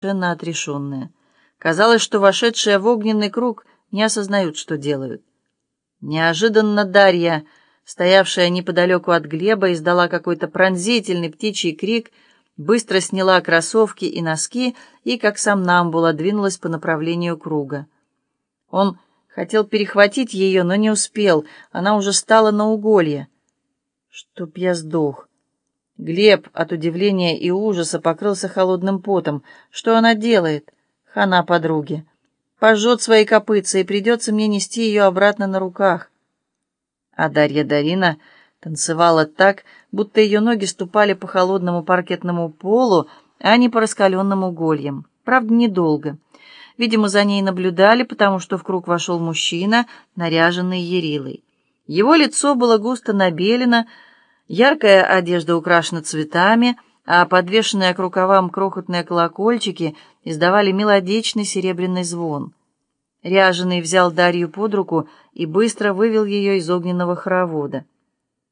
совершенно отрешенные. Казалось, что вошедшие в огненный круг не осознают, что делают. Неожиданно Дарья, стоявшая неподалеку от Глеба, издала какой-то пронзительный птичий крик, быстро сняла кроссовки и носки и, как сам Намбула, двинулась по направлению круга. Он хотел перехватить ее, но не успел, она уже стала на уголье. «Чтоб я сдох!» Глеб от удивления и ужаса покрылся холодным потом. Что она делает? Хана подруги. Пожжет свои копытца, и придется мне нести ее обратно на руках. А Дарья Дарина танцевала так, будто ее ноги ступали по холодному паркетному полу, а не по раскаленным угольям. Правда, недолго. Видимо, за ней наблюдали, потому что в круг вошел мужчина, наряженный ерилой. Его лицо было густо набелено, Яркая одежда украшена цветами, а подвешенные к рукавам крохотные колокольчики издавали мелодичный серебряный звон. Ряженый взял Дарью под руку и быстро вывел ее из огненного хоровода.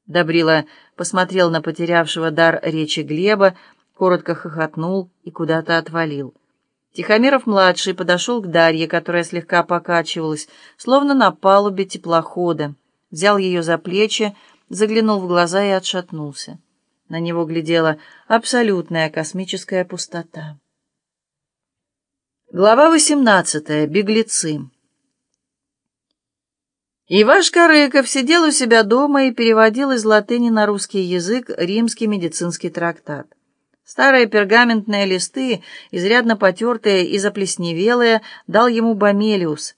Добрила посмотрел на потерявшего дар речи Глеба, коротко хохотнул и куда-то отвалил. Тихомиров-младший подошел к Дарье, которая слегка покачивалась, словно на палубе теплохода, взял ее за плечи, заглянул в глаза и отшатнулся. На него глядела абсолютная космическая пустота. Глава 18. Беглецы. Ивашка Рыков сидел у себя дома и переводил из латыни на русский язык римский медицинский трактат. Старые пергаментные листы, изрядно потертые и заплесневелые, дал ему Бомелиус.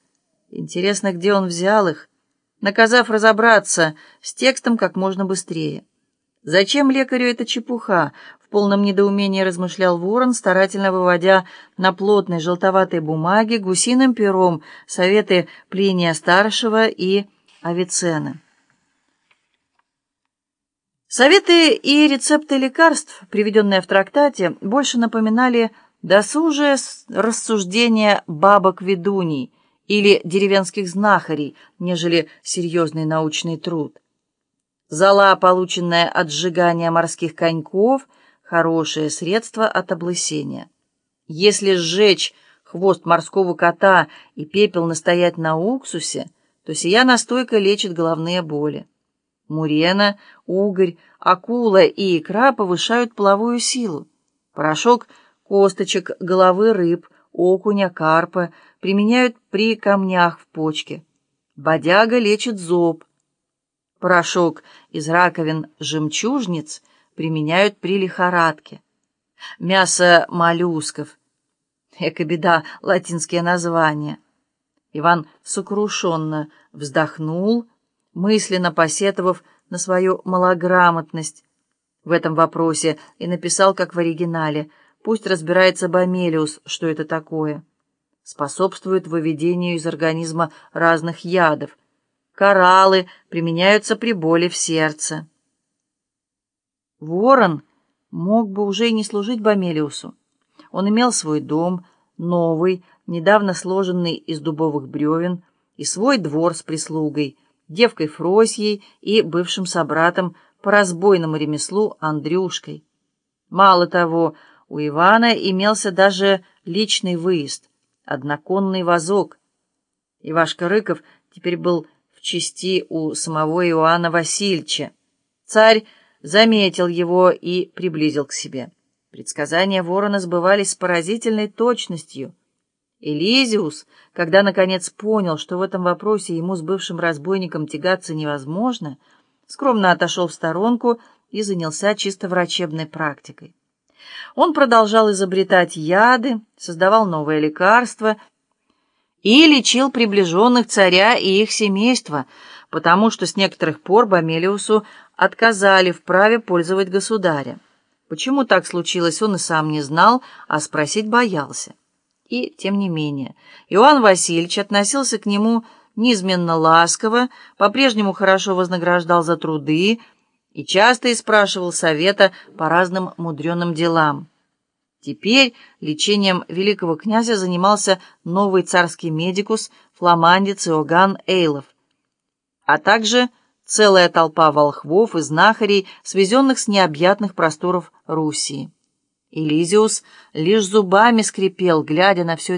Интересно, где он взял их? Наказав разобраться с текстом как можно быстрее. «Зачем лекарю эта чепуха?» — в полном недоумении размышлял ворон, старательно выводя на плотной желтоватой бумаге гусиным пером советы Плиния-старшего и Авиценны. Советы и рецепты лекарств, приведенные в трактате, больше напоминали досужее рассуждение бабок-ведуней — или деревенских знахарей, нежели серьезный научный труд. Зола, полученная от сжигания морских коньков, хорошее средство от облысения. Если сжечь хвост морского кота и пепел настоять на уксусе, то сия настойка лечит головные боли. Мурена, угорь, акула и икра повышают половую силу. Порошок косточек головы рыб, окуня, карпа – применяют при камнях в почке. Бодяга лечит зоб. Порошок из раковин жемчужниц применяют при лихорадке. Мясо моллюсков. Эка беда, латинские названия. Иван сокрушенно вздохнул, мысленно посетовав на свою малограмотность в этом вопросе, и написал, как в оригинале, «Пусть разбирается Бомелиус, что это такое» способствует выведению из организма разных ядов. Кораллы применяются при боли в сердце. Ворон мог бы уже и не служить Бомелиусу. Он имел свой дом, новый, недавно сложенный из дубовых бревен, и свой двор с прислугой, девкой Фросьей и бывшим собратом по разбойному ремеслу Андрюшкой. Мало того, у Ивана имелся даже личный выезд одноконный вазок. Ивашка Рыков теперь был в чести у самого Иоанна Васильевича. Царь заметил его и приблизил к себе. Предсказания ворона сбывались с поразительной точностью. Элизиус, когда наконец понял, что в этом вопросе ему с бывшим разбойником тягаться невозможно, скромно отошел в сторонку и занялся чисто врачебной практикой. Он продолжал изобретать яды, создавал новые лекарства и лечил приближенных царя и их семейства, потому что с некоторых пор Бомелиусу отказали в праве пользовать государя. Почему так случилось, он и сам не знал, а спросить боялся. И, тем не менее, Иоанн Васильевич относился к нему неизменно ласково, по-прежнему хорошо вознаграждал за труды, и часто и спрашивал совета по разным мудреным делам. Теперь лечением великого князя занимался новый царский медикус, фламандец Иоганн Эйлов, а также целая толпа волхвов и знахарей, свезенных с необъятных просторов Руси. Элизиус лишь зубами скрипел, глядя на все